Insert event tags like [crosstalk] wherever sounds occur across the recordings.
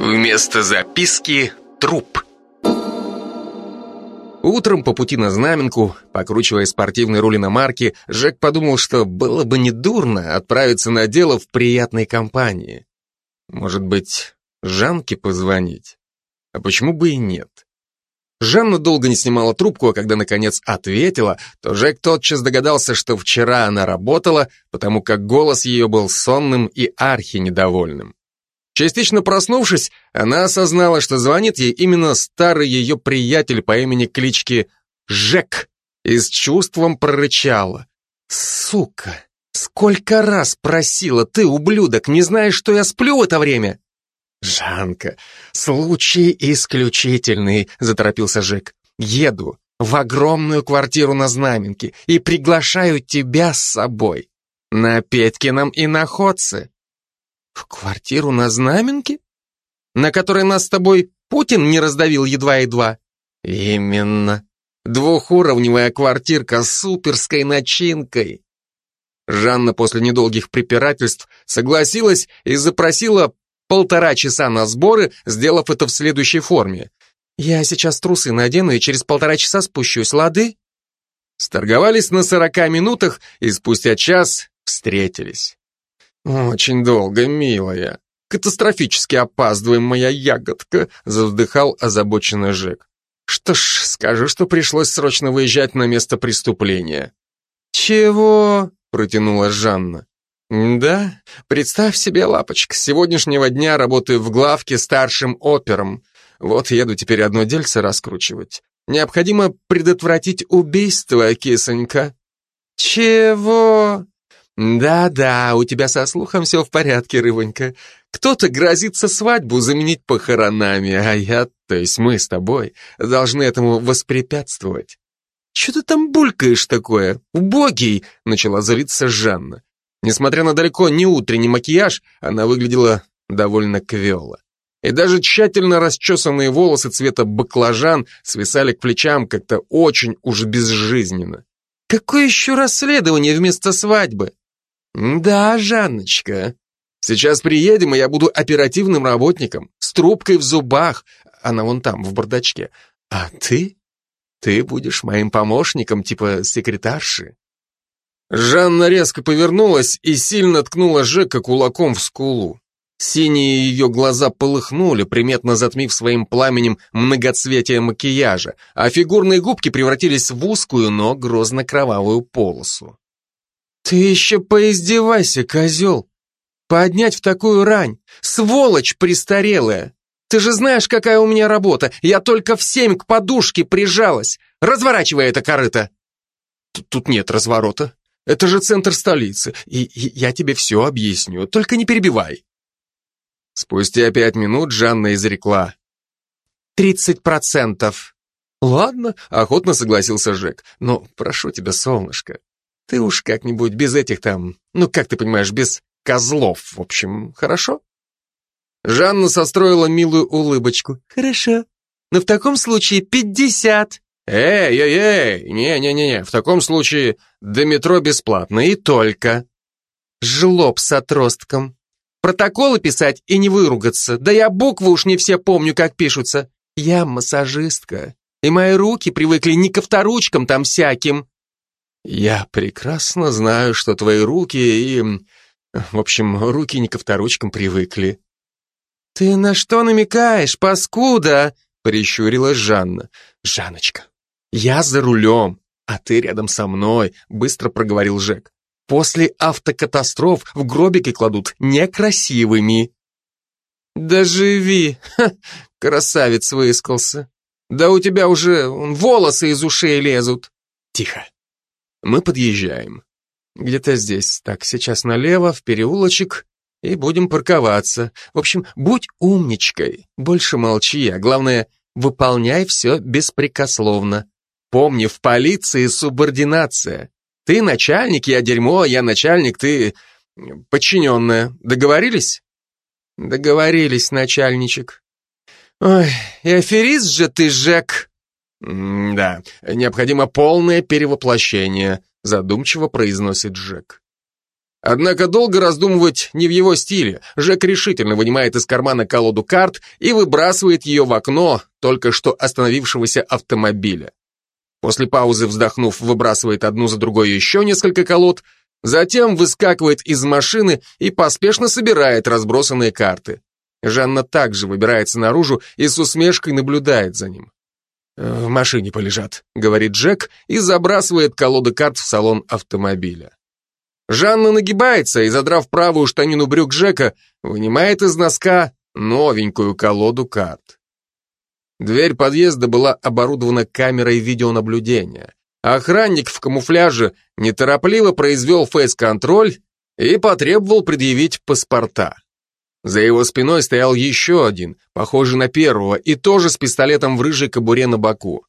Вместо записки труп. Утром по пути на знаменку, покручивая спортивный руль иномарки, Жек подумал, что было бы недурно отправиться на дело в приятной компании. Может быть, Жанке позвонить? А почему бы и нет? Жанна долго не снимала трубку, а когда, наконец, ответила, то Жек тотчас догадался, что вчера она работала, потому как голос ее был сонным и архи недовольным. Частично проснувшись, она осознала, что звонит ей именно старый ее приятель по имени клички Жек и с чувством прорычала. «Сука, сколько раз просила ты, ублюдок, не знаешь, что я сплю в это время?» «Жанка, случай исключительный», — заторопился Жек. «Еду в огромную квартиру на Знаменке и приглашаю тебя с собой. На Петькином и на Ходце». «В квартиру на Знаменке? На которой нас с тобой Путин не раздавил едва-едва?» «Именно. Двухуровневая квартирка с суперской начинкой». Жанна после недолгих препирательств согласилась и запросила полтора часа на сборы, сделав это в следующей форме. «Я сейчас трусы надену и через полтора часа спущусь, лады?» Сторговались на сорока минутах и спустя час встретились. «Очень долго, милая. Катастрофически опаздываем, моя ягодка», завздыхал озабоченный Жек. «Что ж, скажу, что пришлось срочно выезжать на место преступления». «Чего?» — протянула Жанна. «Да, представь себе, лапочка, с сегодняшнего дня работаю в главке старшим опером. Вот еду теперь одно дельце раскручивать. Необходимо предотвратить убийство, кисонька». «Чего?» «Да-да, у тебя со слухом все в порядке, рыбонька. Кто-то грозится свадьбу заменить похоронами, а я, то есть мы с тобой, должны этому воспрепятствовать». «Че ты там булькаешь такое? Убогий!» — начала злиться Жанна. Несмотря на далеко не утренний макияж, она выглядела довольно квело. И даже тщательно расчесанные волосы цвета баклажан свисали к плечам как-то очень уж безжизненно. Какое еще расследование вместо свадьбы? Да, Жанночка. Сейчас приедем, и я буду оперативным работником, с трубкой в зубах. Она вон там, в бардачке. А ты? Ты будешь моим помощником, типа секретарши. Жанна резко повернулась и сильно ткнула Жека кулаком в скулу. Синие ее глаза полыхнули, приметно затмив своим пламенем многоцветие макияжа, а фигурные губки превратились в узкую, но грозно-кровавую полосу. «Ты еще поиздевайся, козел! Поднять в такую рань! Сволочь престарелая! Ты же знаешь, какая у меня работа! Я только в семь к подушке прижалась! Разворачивай это корыто!» «Тут нет разворота. Это же центр столицы, и, и я тебе все объясню, только не перебивай. Спустя пять минут Жанна изрекла. «Тридцать процентов». «Ладно», — охотно согласился Жек. «Но прошу тебя, солнышко, ты уж как-нибудь без этих там, ну, как ты понимаешь, без козлов, в общем, хорошо?» Жанна состроила милую улыбочку. «Хорошо. Но в таком случае пятьдесят». «Эй, эй, эй, не-не-не, в таком случае до метро бесплатно и только». Жлоб с отростком. Протоколы писать и не выругаться. Да я буквы уж не все помню, как пишутся. Я массажистка, и мои руки привыкли не ко вторучкам там всяким. Я прекрасно знаю, что твои руки и... В общем, руки не ко вторучкам привыкли. Ты на что намекаешь, паскуда? Прищурилась Жанна. Жанночка, «Я за рулем, а ты рядом со мной», — быстро проговорил Жек. «После автокатастроф в гробики кладут некрасивыми». «Да живи!» Ха, красавец выискался. «Да у тебя уже волосы из ушей лезут!» «Тихо! Мы подъезжаем. Где-то здесь. Так, сейчас налево, в переулочек, и будем парковаться. В общем, будь умничкой, больше молчи, а главное, выполняй все беспрекословно. Помни, в полиции субординация. Ты начальник, я дерьмо, я начальник, ты подчиненная. Договорились? Договорились, начальничек. Ой, и аферист же ты, Жек. Да, необходимо полное перевоплощение, задумчиво произносит Жек. Однако долго раздумывать не в его стиле. Жек решительно вынимает из кармана колоду карт и выбрасывает ее в окно только что остановившегося автомобиля. После паузы, вздохнув, выбрасывает одну за другой еще несколько колод, затем выскакивает из машины и поспешно собирает разбросанные карты. Жанна также выбирается наружу и с усмешкой наблюдает за ним. «Э, «В машине полежат», — говорит Джек и забрасывает колоды карт в салон автомобиля. Жанна нагибается и, задрав правую штанину брюк Жека, вынимает из носка новенькую колоду карт. Дверь подъезда была оборудована камерой видеонаблюдения. Охранник в камуфляже неторопливо произвел фейс-контроль и потребовал предъявить паспорта. За его спиной стоял еще один, похожий на первого, и тоже с пистолетом в рыжей кобуре на боку.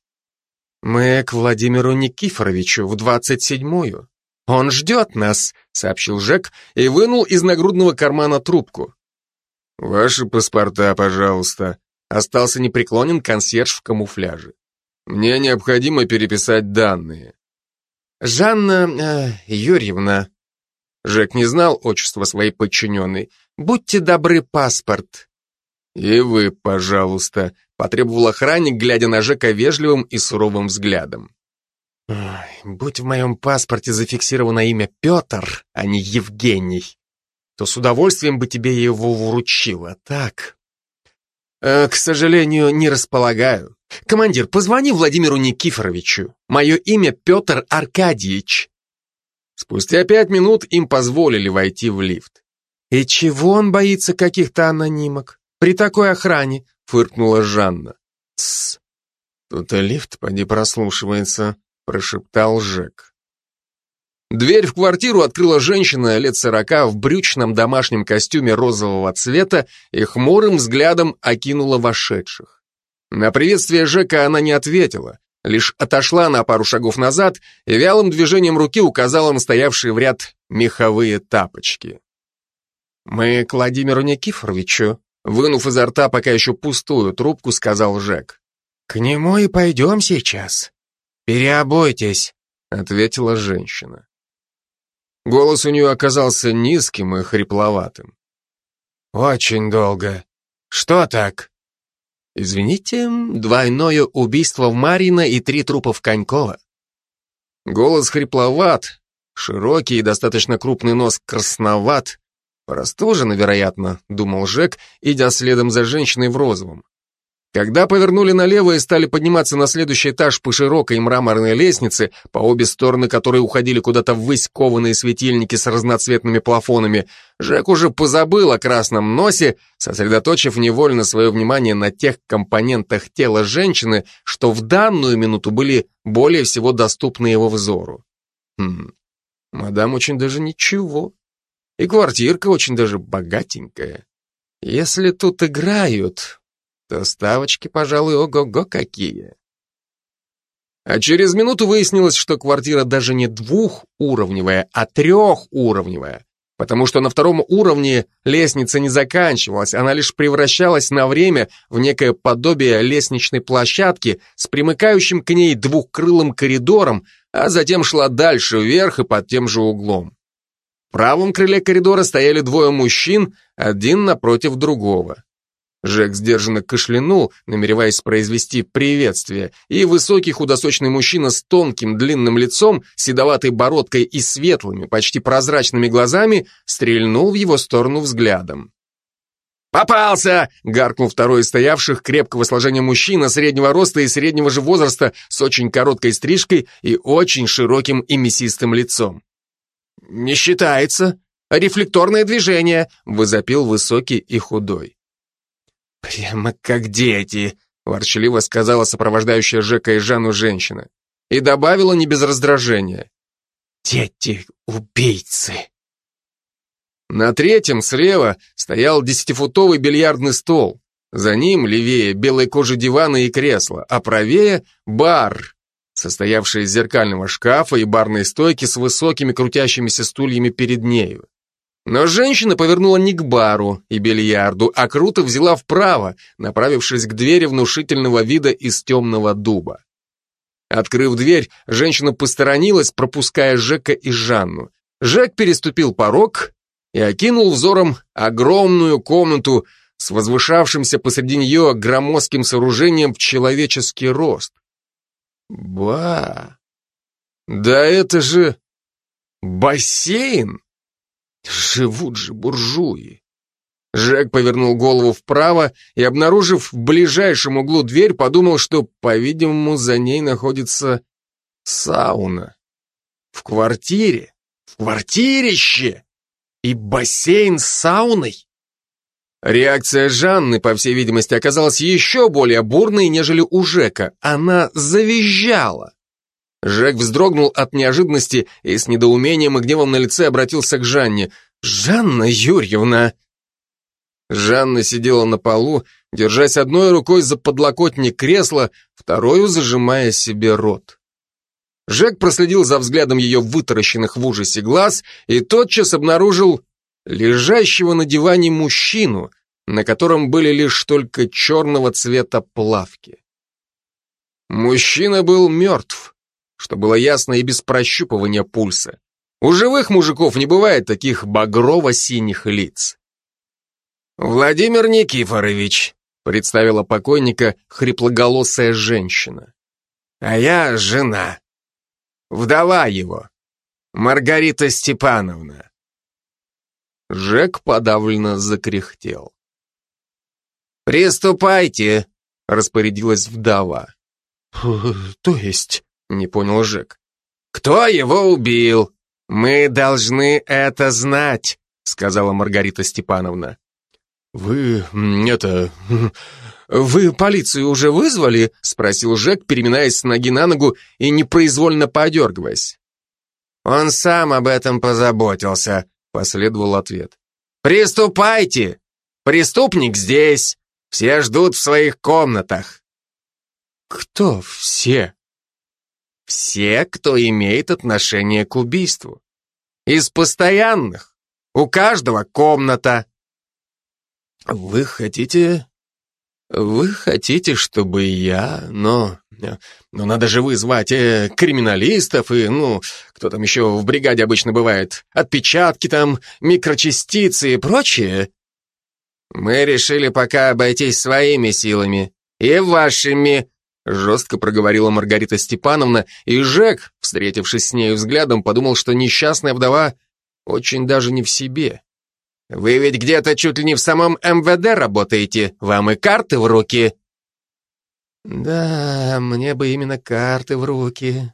«Мы к Владимиру Никифоровичу в двадцать седьмую. «Он ждет нас», — сообщил Жек и вынул из нагрудного кармана трубку. «Ваши паспорта, пожалуйста», — остался непреклонен консьерж в камуфляже. «Мне необходимо переписать данные». «Жанна э, Юрьевна», Жек не знал отчества своей подчиненной. «Будьте добры, паспорт». «И вы, пожалуйста», — потребовал охранник, глядя на Жека вежливым и суровым взглядом. Ой, будь в моем паспорте зафиксировано имя Петр, а не Евгений, то с удовольствием бы тебе его вручила. Так. Э, к сожалению, не располагаю. Командир, позвони Владимиру Никифоровичу. Мое имя Петр Аркадьевич. Спустя пять минут им позволили войти в лифт. И чего он боится каких-то анонимок? При такой охране, фыркнула Жанна. Тссс. Тут и лифт поди прослушивается прошептал Жек. Дверь в квартиру открыла женщина лет сорока в брючном домашнем костюме розового цвета и хмурым взглядом окинула вошедших. На приветствие Жека она не ответила, лишь отошла на пару шагов назад и вялым движением руки указала на стоявшие в ряд меховые тапочки. «Мы к Владимиру Никифоровичу», вынув изо рта пока еще пустую трубку, сказал Жек. «К нему и пойдем сейчас. «Переобойтесь», — ответила женщина. Голос у нее оказался низким и хрипловатым. «Очень долго. Что так?» «Извините, двойное убийство в Марина и три трупа в Конькова». Голос хрипловат, широкий и достаточно крупный нос красноват. Простужена, вероятно, думал Жек, идя следом за женщиной в розовом. Когда повернули налево и стали подниматься на следующий этаж по широкой мраморной лестнице, по обе стороны которой уходили куда-то ввысь кованые светильники с разноцветными плафонами, Жек уже позабыл о красном носе, сосредоточив невольно свое внимание на тех компонентах тела женщины, что в данную минуту были более всего доступны его взору. Хм, мадам очень даже ничего. И квартирка очень даже богатенькая. Если тут играют, то ставочки, пожалуй, ого-го какие. А через минуту выяснилось, что квартира даже не двухуровневая, а трехуровневая, потому что на втором уровне лестница не заканчивалась, она лишь превращалась на время в некое подобие лестничной площадки с примыкающим к ней двухкрылым коридором, а затем шла дальше вверх и под тем же углом. В правом крыле коридора стояли двое мужчин, один напротив другого. Жек сдержанно кашлянул, намереваясь произвести приветствие, и высокий худосочный мужчина с тонким длинным лицом, седоватой бородкой и светлыми, почти прозрачными глазами стрельнул в его сторону взглядом. «Попался!» — гаркнул второй из стоявших, крепкого сложения мужчина, среднего роста и среднего же возраста, с очень короткой стрижкой и очень широким и мясистым лицом. «Не считается. Рефлекторное движение!» — возопил высокий и худой. «Прямо как дети», — ворчливо сказала сопровождающая Жека и Жанну женщина. И добавила не без раздражения. «Дети-убийцы». На третьем слева стоял десятифутовый бильярдный стол. За ним, левее, белой кожи дивана и кресла, а правее — бар, состоявший из зеркального шкафа и барной стойки с высокими крутящимися стульями перед нею. Но женщина повернула не к бару и бильярду, а круто взяла вправо, направившись к двери внушительного вида из темного дуба. Открыв дверь, женщина посторонилась, пропуская Жека и Жанну. Жек переступил порог и окинул взором огромную комнату с возвышавшимся посреди нее громоздким сооружением в человеческий рост. Ба! Да это же бассейн! Живут же буржуи! Жек повернул голову вправо и, обнаружив в ближайшем углу дверь, подумал, что, по-видимому, за ней находится сауна. В квартире, в квартирище и бассейн с сауной. Реакция Жанны, по всей видимости, оказалась еще более бурной, нежели у Жека. Она завизжала. Жек вздрогнул от неожиданности и с недоумением и гневом на лице обратился к Жанне. «Жанна Юрьевна!» Жанна сидела на полу, держась одной рукой за подлокотник кресла, второй зажимая себе рот. Жек проследил за взглядом ее вытаращенных в ужасе глаз и тотчас обнаружил лежащего на диване мужчину, на котором были лишь только черного цвета плавки. Мужчина был мертв, что было ясно и без прощупывания пульса. У живых мужиков не бывает таких багрово-синих лиц. «Владимир Никифорович», — представила покойника хриплоголосая женщина. «А я жена. Вдова его. Маргарита Степановна». Жек подавленно закряхтел. «Приступайте», — распорядилась вдова. «То есть?» — не понял Жек. «Кто его убил? Мы должны это знать», — сказала Маргарита Степановна. «Вы... это... Вы полицию уже вызвали?» — спросил Жек, переминаясь с ноги на ногу и непроизвольно подергиваясь. «Он сам об этом позаботился», — последовал ответ. «Приступайте! Преступник здесь! Все ждут в своих комнатах!» «Кто все?» «Все, кто имеет отношение к убийству. Из постоянных. У каждого комната. «Вы хотите... Вы хотите, чтобы я... Но... Но надо же вызвать э, криминалистов и, ну, кто там еще в бригаде обычно бывает, отпечатки там, микрочастицы и прочее». «Мы решили пока обойтись своими силами и вашими», жестко проговорила Маргарита Степановна, и Жек, встретившись с нею взглядом, подумал, что несчастная вдова очень даже не в себе. Вы ведь где-то чуть ли не в самом МВД работаете, вам и карты в руки. Да, мне бы именно карты в руки.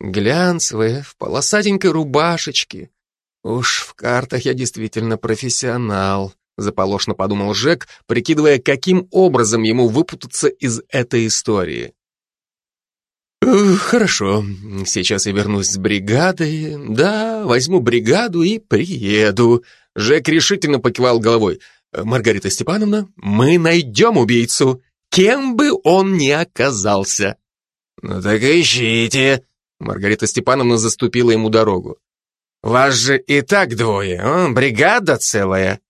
Глянцевые, в полосатенькой рубашечке. Уж в картах я действительно профессионал, заполошно подумал Жек, прикидывая, каким образом ему выпутаться из этой истории. «Хорошо, сейчас я вернусь с бригадой. Да, возьму бригаду и приеду. Жек решительно покивал головой. «Э, «Маргарита Степановна, мы найдем убийцу, кем бы он ни оказался». «Ну так ищите», — Маргарита Степановна заступила ему дорогу. «Вас же и так двое, а? бригада целая.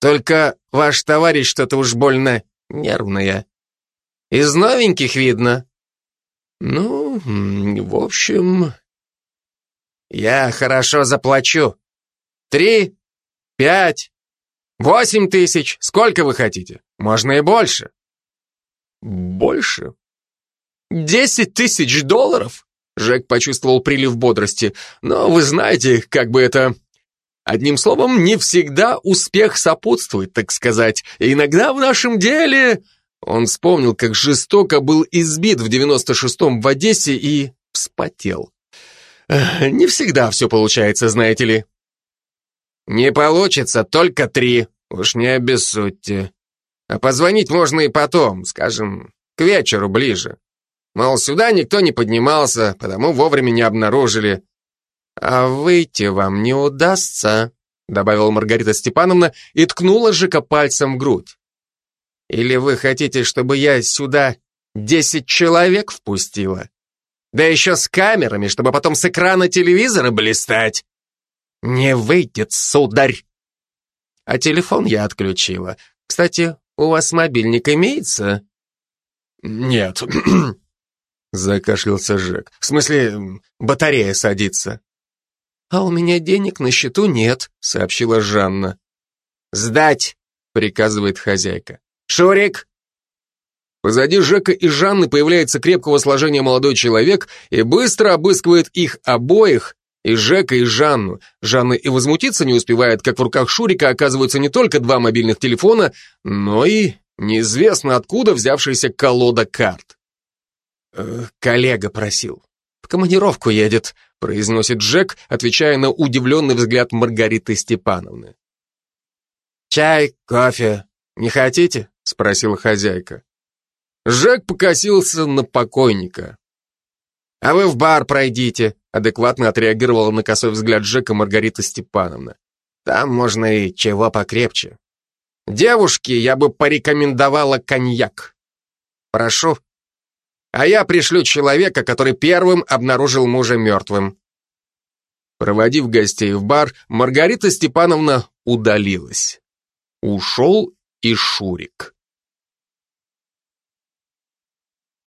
Только ваш товарищ что-то уж больно нервная. Из новеньких видно». «Ну, в общем...» «Я хорошо заплачу. Три Пять? Восемь тысяч? Сколько вы хотите? Можно и больше. Больше? Десять тысяч долларов? Жек почувствовал прилив бодрости. Но вы знаете, как бы это... Одним словом, не всегда успех сопутствует, так сказать. Иногда в нашем деле... Он вспомнил, как жестоко был избит в 96-м в Одессе и вспотел. Не всегда все получается, знаете ли. «Не получится, только три. Уж не обессудьте. А позвонить можно и потом, скажем, к вечеру ближе. Мол, сюда никто не поднимался, потому вовремя не обнаружили. А выйти вам не удастся», добавила Маргарита Степановна и ткнула Жика пальцем в грудь. «Или вы хотите, чтобы я сюда десять человек впустила? Да еще с камерами, чтобы потом с экрана телевизора блистать?» «Не выйдет, сударь!» А телефон я отключила. Кстати, у вас мобильник имеется? Нет. [clears throat] Закашлялся Жек. В смысле, батарея садится. А у меня денег на счету нет, сообщила Жанна. Сдать, приказывает хозяйка. Шурик, Позади Жека и Жанны появляется крепкого сложения молодой человек и быстро обыскивает их обоих, и Жека, и Жанну. Жанна и возмутиться не успевает, как в руках Шурика оказываются не только два мобильных телефона, но и неизвестно откуда взявшаяся колода карт. «Э, «Коллега просил. В командировку едет», — произносит Жек, отвечая на удивленный взгляд Маргариты Степановны. «Чай, кофе. Не хотите?» — спросила хозяйка. Жек покосился на покойника. «А вы в бар пройдите», — адекватно отреагировала на косой взгляд Жека Маргарита Степановна. «Там можно и чего покрепче. Девушке я бы порекомендовала коньяк. Прошу. А я пришлю человека, который первым обнаружил мужа мертвым». Проводив гостей в бар, Маргарита Степановна удалилась. Ушел и Шурик.